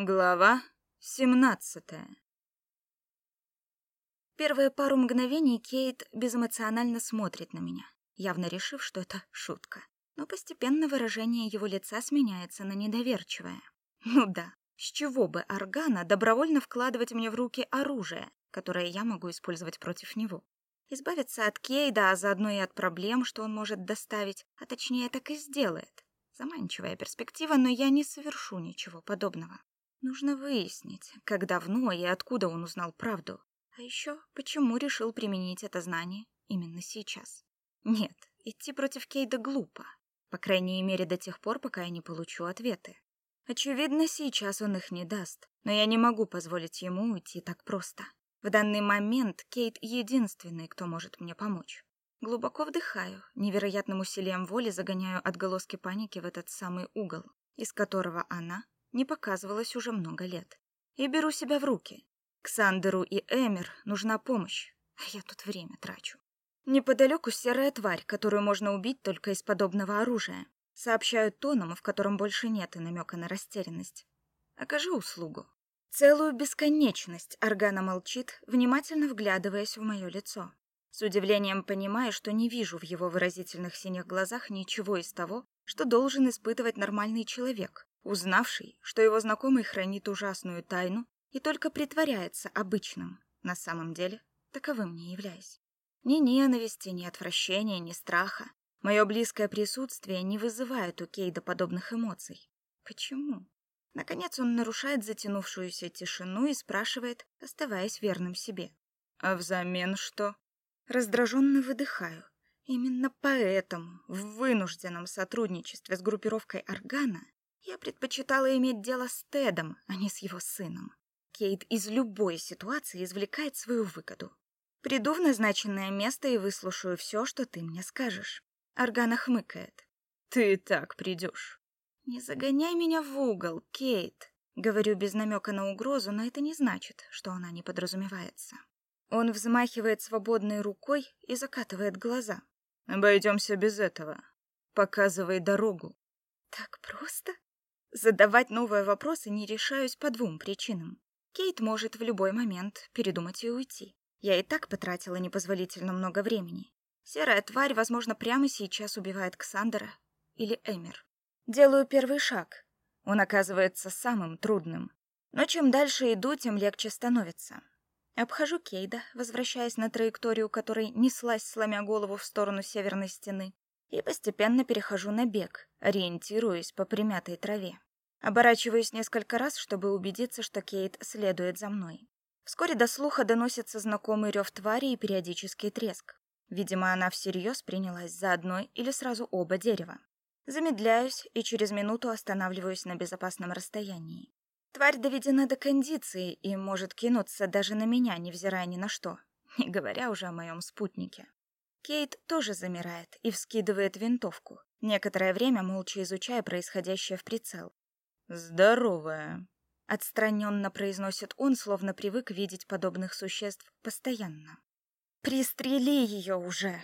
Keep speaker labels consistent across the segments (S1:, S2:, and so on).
S1: Глава семнадцатая Первые пару мгновений Кейт безэмоционально смотрит на меня, явно решив, что это шутка. Но постепенно выражение его лица сменяется на недоверчивое. Ну да, с чего бы Аргана добровольно вкладывать мне в руки оружие, которое я могу использовать против него? Избавиться от Кейда, а заодно и от проблем, что он может доставить, а точнее так и сделает. Заманчивая перспектива, но я не совершу ничего подобного. Нужно выяснить, как давно и откуда он узнал правду. А еще, почему решил применить это знание именно сейчас. Нет, идти против Кейда глупо. По крайней мере, до тех пор, пока я не получу ответы. Очевидно, сейчас он их не даст, но я не могу позволить ему уйти так просто. В данный момент Кейт единственный, кто может мне помочь. Глубоко вдыхаю, невероятным усилием воли загоняю отголоски паники в этот самый угол, из которого она не показывалась уже много лет. И беру себя в руки. Ксандеру и Эмер нужна помощь, а я тут время трачу. Неподалеку серая тварь, которую можно убить только из подобного оружия. Сообщают тоном, в котором больше нет и намека на растерянность. Окажи услугу. Целую бесконечность Аргана молчит, внимательно вглядываясь в мое лицо. С удивлением понимаю, что не вижу в его выразительных синих глазах ничего из того, что должен испытывать нормальный человек, узнавший, что его знакомый хранит ужасную тайну и только притворяется обычным, на самом деле таковым не являясь. Ни ненависти, ни отвращения, ни страха. Мое близкое присутствие не вызывает у Кейда подобных эмоций. Почему? Наконец он нарушает затянувшуюся тишину и спрашивает, оставаясь верным себе. «А взамен что?» Раздраженно выдыхаю. Именно поэтому в вынужденном сотрудничестве с группировкой Органа я предпочитала иметь дело с Тедом, а не с его сыном. Кейт из любой ситуации извлекает свою выгоду. Приду в назначенное место и выслушаю все, что ты мне скажешь. Органа хмыкает. Ты так придешь. Не загоняй меня в угол, Кейт. Говорю без намека на угрозу, но это не значит, что она не подразумевается. Он взмахивает свободной рукой и закатывает глаза. Обойдемся без этого. Показывай дорогу. Так просто? Задавать новые вопросы не решаюсь по двум причинам. Кейт может в любой момент передумать и уйти. Я и так потратила непозволительно много времени. Серая тварь, возможно, прямо сейчас убивает Ксандера или Эмер. Делаю первый шаг. Он оказывается самым трудным. Но чем дальше иду, тем легче становится. Обхожу Кейда, возвращаясь на траекторию, которой неслась, сломя голову в сторону северной стены и постепенно перехожу на бег, ориентируясь по примятой траве. Оборачиваюсь несколько раз, чтобы убедиться, что Кейт следует за мной. Вскоре до слуха доносится знакомый рев твари и периодический треск. Видимо, она всерьез принялась за одно или сразу оба дерева. Замедляюсь и через минуту останавливаюсь на безопасном расстоянии. Тварь доведена до кондиции и может кинуться даже на меня, невзирая ни на что, не говоря уже о моем спутнике. Кейт тоже замирает и вскидывает винтовку, некоторое время молча изучая происходящее в прицел. «Здоровая», — отстраненно произносит он, словно привык видеть подобных существ постоянно. «Пристрели ее уже!»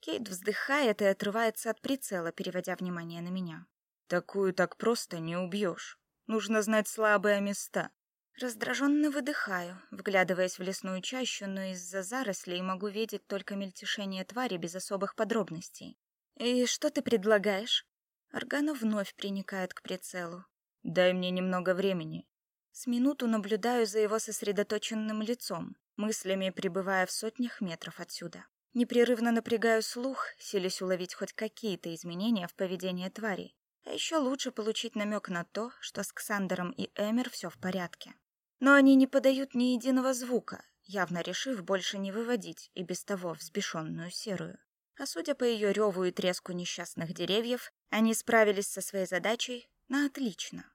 S1: Кейт вздыхает и отрывается от прицела, переводя внимание на меня. «Такую так просто не убьешь. Нужно знать слабые места. Раздраженно выдыхаю, вглядываясь в лесную чащу, но из-за зарослей могу видеть только мельтешение твари без особых подробностей. «И что ты предлагаешь?» Органу вновь приникает к прицелу. «Дай мне немного времени». С минуту наблюдаю за его сосредоточенным лицом, мыслями пребывая в сотнях метров отсюда. Непрерывно напрягаю слух, селись уловить хоть какие-то изменения в поведении твари. А еще лучше получить намек на то, что с Ксандером и Эмер все в порядке. Но они не подают ни единого звука, явно решив больше не выводить и без того взбешенную серую. А судя по ее реву и треску несчастных деревьев, они справились со своей задачей на отлично.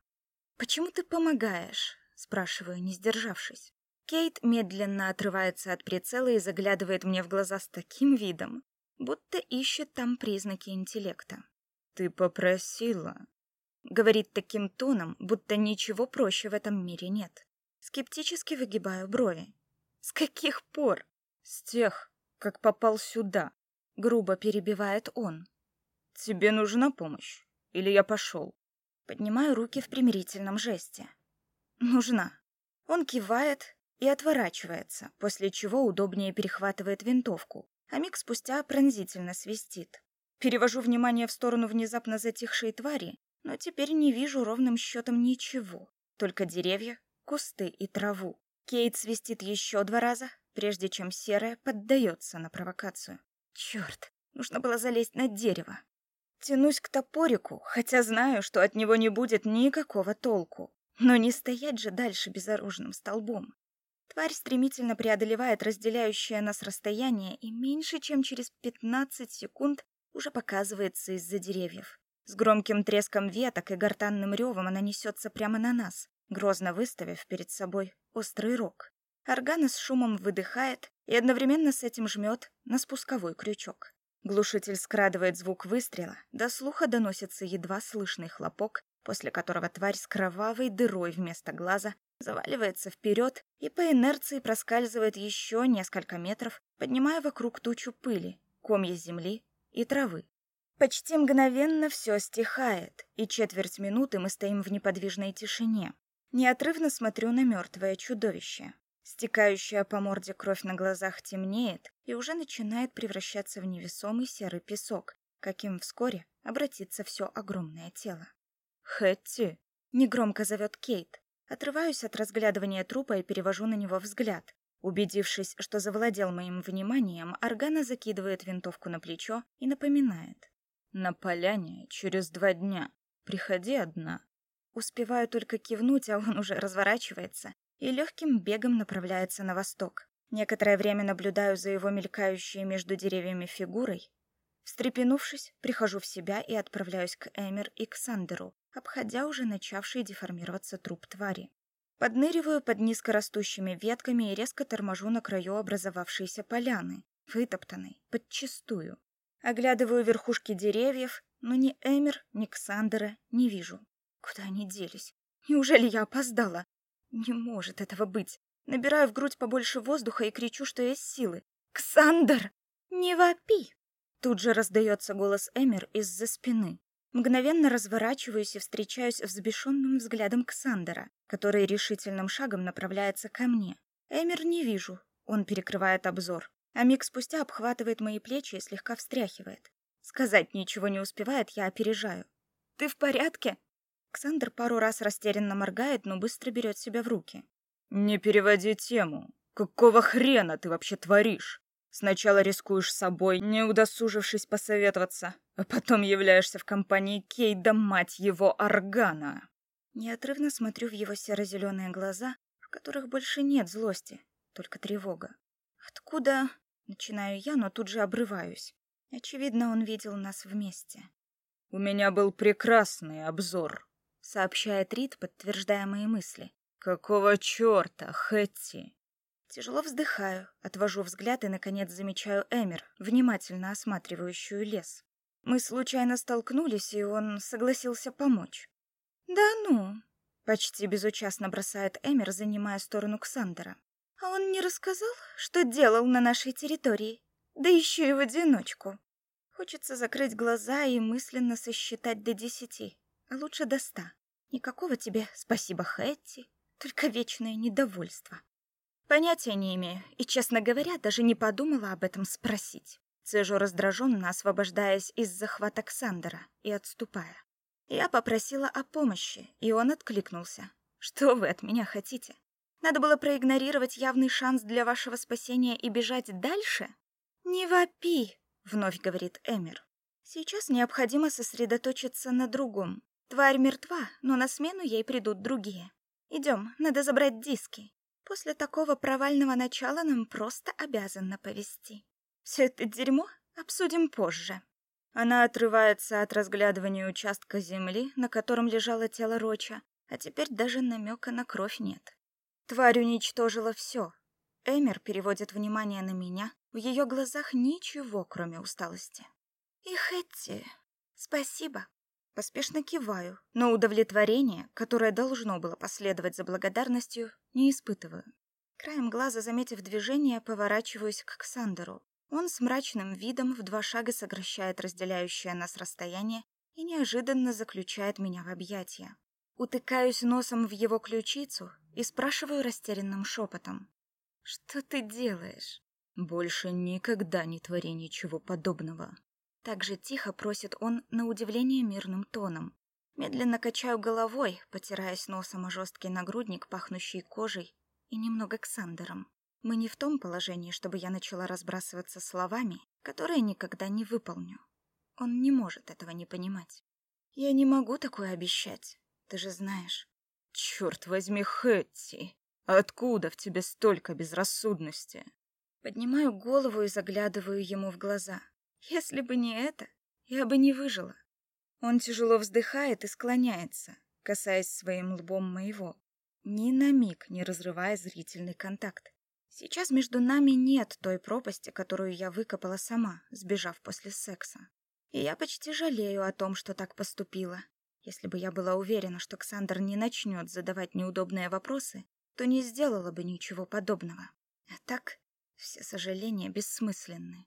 S1: «Почему ты помогаешь?» — спрашиваю, не сдержавшись. Кейт медленно отрывается от прицела и заглядывает мне в глаза с таким видом, будто ищет там признаки интеллекта. «Ты попросила», — говорит таким тоном, будто ничего проще в этом мире нет. Скептически выгибаю брови. С каких пор? С тех, как попал сюда. Грубо перебивает он. Тебе нужна помощь? Или я пошел? Поднимаю руки в примирительном жесте. Нужна. Он кивает и отворачивается, после чего удобнее перехватывает винтовку, а миг спустя пронзительно свистит. Перевожу внимание в сторону внезапно затихшей твари, но теперь не вижу ровным счетом ничего, только деревья, кусты и траву. Кейт свистит еще два раза, прежде чем серая поддается на провокацию. Черт, нужно было залезть на дерево. Тянусь к топорику, хотя знаю, что от него не будет никакого толку. Но не стоять же дальше безоружным столбом. Тварь стремительно преодолевает разделяющее нас расстояние и меньше чем через 15 секунд уже показывается из-за деревьев. С громким треском веток и гортанным ревом она несется прямо на нас, грозно выставив перед собой острый рог. Органа с шумом выдыхает и одновременно с этим жмет на спусковой крючок. Глушитель скрадывает звук выстрела, до слуха доносится едва слышный хлопок, после которого тварь с кровавой дырой вместо глаза заваливается вперед и по инерции проскальзывает еще несколько метров, поднимая вокруг тучу пыли, комья земли и травы. Почти мгновенно все стихает, и четверть минуты мы стоим в неподвижной тишине. Неотрывно смотрю на мертвое чудовище. Стекающая по морде кровь на глазах темнеет и уже начинает превращаться в невесомый серый песок, каким вскоре обратится все огромное тело. «Хэтти!» — негромко зовет Кейт. Отрываюсь от разглядывания трупа и перевожу на него взгляд. Убедившись, что завладел моим вниманием, Аргана закидывает винтовку на плечо и напоминает. «На поляне через два дня. Приходи одна». Успеваю только кивнуть, а он уже разворачивается и легким бегом направляется на восток. Некоторое время наблюдаю за его мелькающей между деревьями фигурой. Встрепенувшись, прихожу в себя и отправляюсь к Эмер и к Сандеру, обходя уже начавший деформироваться труп твари. Подныриваю под низкорастущими ветками и резко торможу на краю образовавшейся поляны, вытоптанной, подчистую. Оглядываю верхушки деревьев, но ни Эмер, ни Ксандера не вижу. Куда они делись? Неужели я опоздала? Не может этого быть. Набираю в грудь побольше воздуха и кричу, что есть силы. «Ксандр! Не вопи!» Тут же раздается голос Эмер из-за спины. Мгновенно разворачиваюсь и встречаюсь взбешенным взглядом Ксандера, который решительным шагом направляется ко мне. Эмер не вижу, он перекрывает обзор, а миг спустя обхватывает мои плечи и слегка встряхивает. Сказать ничего не успевает, я опережаю. «Ты в порядке?» Александр пару раз растерянно моргает, но быстро берет себя в руки. «Не переводи тему. Какого хрена ты вообще творишь? Сначала рискуешь собой, не удосужившись посоветоваться, а потом являешься в компании Кейда, мать его, Органа». Неотрывно смотрю в его серо-зеленые глаза, в которых больше нет злости, только тревога. «Откуда?» — начинаю я, но тут же обрываюсь. Очевидно, он видел нас вместе. «У меня был прекрасный обзор», сообщает Рид, подтверждая мои мысли. Какого чёрта, Хэтти? Тяжело вздыхаю, отвожу взгляд и наконец замечаю Эмер, внимательно осматривающую лес. Мы случайно столкнулись, и он согласился помочь. Да ну, почти безучастно бросает Эмер, занимая сторону Ксандера. А он не рассказал, что делал на нашей территории, да еще и в одиночку. Хочется закрыть глаза и мысленно сосчитать до десяти а лучше до ста. Никакого тебе спасибо, Хэтти, только вечное недовольство. Понятия не имею, и, честно говоря, даже не подумала об этом спросить. Цежу раздраженно, освобождаясь из захвата Ксандера и отступая. Я попросила о помощи, и он откликнулся. Что вы от меня хотите? Надо было проигнорировать явный шанс для вашего спасения и бежать дальше? Не вопи, вновь говорит Эмир. Сейчас необходимо сосредоточиться на другом. Тварь мертва, но на смену ей придут другие. Идем, надо забрать диски. После такого провального начала нам просто обязанно повести. Все это дерьмо обсудим позже. Она отрывается от разглядывания участка земли, на котором лежало тело Роча, а теперь даже намека на кровь нет. Тварь уничтожила все. Эмер переводит внимание на меня. В ее глазах ничего, кроме усталости. И Хэтти, спасибо. Поспешно киваю, но удовлетворение, которое должно было последовать за благодарностью, не испытываю. Краем глаза, заметив движение, поворачиваюсь к Ксандеру. Он с мрачным видом в два шага сокращает разделяющее нас расстояние и неожиданно заключает меня в объятия. Утыкаюсь носом в его ключицу и спрашиваю растерянным шепотом. «Что ты делаешь?»
S2: «Больше никогда не твори ничего подобного».
S1: Так же тихо просит он на удивление мирным тоном. Медленно качаю головой, потираясь носом о жесткий нагрудник, пахнущий кожей, и немного Ксандером. Мы не в том положении, чтобы я начала разбрасываться словами, которые никогда не выполню. Он не может этого не понимать. Я не могу такое обещать, ты же знаешь.
S2: Черт возьми, Хэтти, откуда в тебе столько безрассудности?
S1: Поднимаю голову и заглядываю ему в глаза. Если бы не это, я бы не выжила. Он тяжело вздыхает и склоняется, касаясь своим лбом моего, ни на миг не разрывая зрительный контакт. Сейчас между нами нет той пропасти, которую я выкопала сама, сбежав после секса. И я почти жалею о том, что так поступила. Если бы я была уверена, что Ксандр не начнет задавать неудобные вопросы, то не сделала бы ничего подобного. А так все сожаления бессмысленны.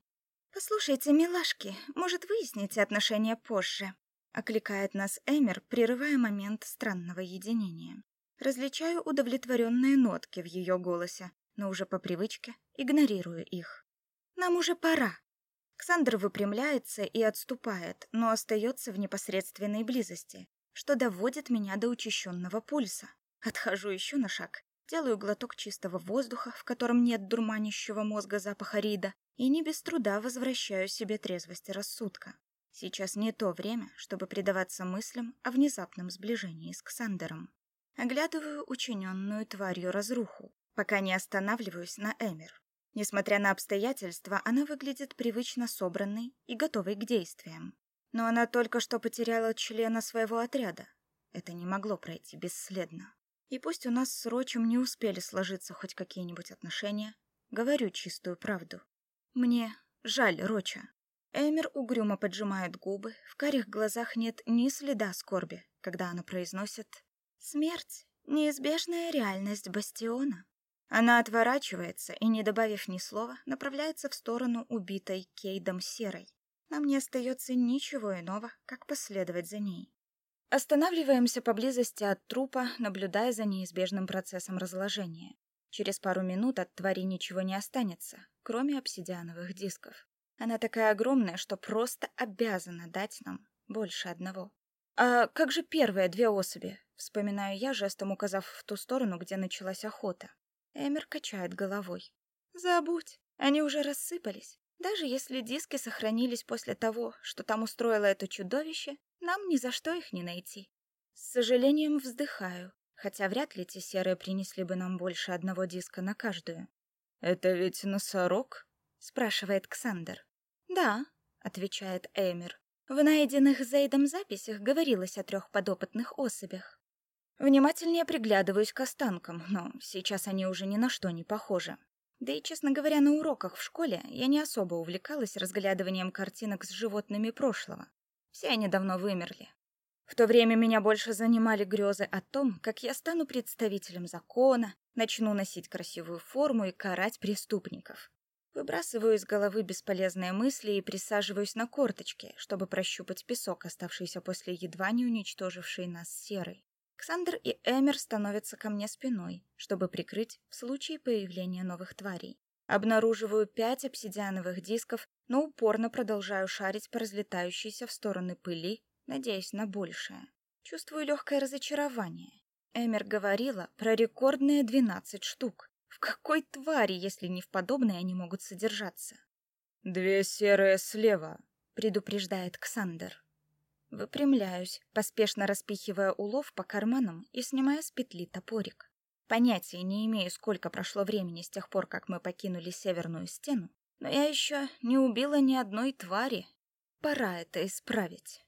S1: «Послушайте, милашки, может, выясните отношения позже?» Окликает нас Эмер, прерывая момент странного единения. Различаю удовлетворенные нотки в ее голосе, но уже по привычке игнорирую их. Нам уже пора. Ксандр выпрямляется и отступает, но остается в непосредственной близости, что доводит меня до учащенного пульса. Отхожу еще на шаг, делаю глоток чистого воздуха, в котором нет дурманящего мозга запаха рида, и не без труда возвращаю себе трезвость рассудка. Сейчас не то время, чтобы предаваться мыслям о внезапном сближении с Ксандером. Оглядываю учиненную тварью разруху, пока не останавливаюсь на Эмер. Несмотря на обстоятельства, она выглядит привычно собранной и готовой к действиям. Но она только что потеряла члена своего отряда. Это не могло пройти бесследно. И пусть у нас с Рочем не успели сложиться хоть какие-нибудь отношения, говорю чистую правду. Мне жаль Роча. Эмер угрюмо поджимает губы, в карих глазах нет ни следа скорби, когда она произносит «Смерть — неизбежная реальность Бастиона». Она отворачивается и, не добавив ни слова, направляется в сторону убитой Кейдом Серой. Нам не остается ничего иного, как последовать за ней. Останавливаемся поблизости от трупа, наблюдая за неизбежным процессом разложения. Через пару минут от твари ничего не останется, кроме обсидиановых дисков. Она такая огромная, что просто обязана дать нам больше одного. А как же первые две особи? Вспоминаю я, жестом указав в ту сторону, где началась охота. Эмер качает головой. Забудь, они уже рассыпались. Даже если диски сохранились после того, что там устроило это чудовище, нам ни за что их не найти. С сожалением вздыхаю, хотя вряд ли те серые принесли бы нам больше одного диска на каждую.
S2: «Это ведь носорог?»
S1: — спрашивает Ксандер. «Да», — отвечает Эмер. В найденных Зейдом записях говорилось о трех подопытных особях. Внимательнее приглядываюсь к останкам, но сейчас они уже ни на что не похожи. Да и, честно говоря, на уроках в школе я не особо увлекалась разглядыванием картинок с животными прошлого. Все они давно вымерли. В то время меня больше занимали грезы о том, как я стану представителем закона, начну носить красивую форму и карать преступников. Выбрасываю из головы бесполезные мысли и присаживаюсь на корточки, чтобы прощупать песок, оставшийся после едва не уничтожившей нас серой. Ксандр и Эмер становятся ко мне спиной, чтобы прикрыть в случае появления новых тварей. Обнаруживаю пять обсидиановых дисков, но упорно продолжаю шарить по разлетающейся в стороны пыли, надеясь на большее. Чувствую легкое разочарование. Эмер говорила про рекордные 12 штук. В какой твари, если не в подобной, они могут содержаться?
S2: «Две серые слева», —
S1: предупреждает Ксандер. Выпрямляюсь, поспешно распихивая улов по карманам и снимая с петли топорик. Понятия не имею, сколько прошло времени с тех пор, как мы покинули северную стену, но я еще не убила ни одной твари. Пора это исправить.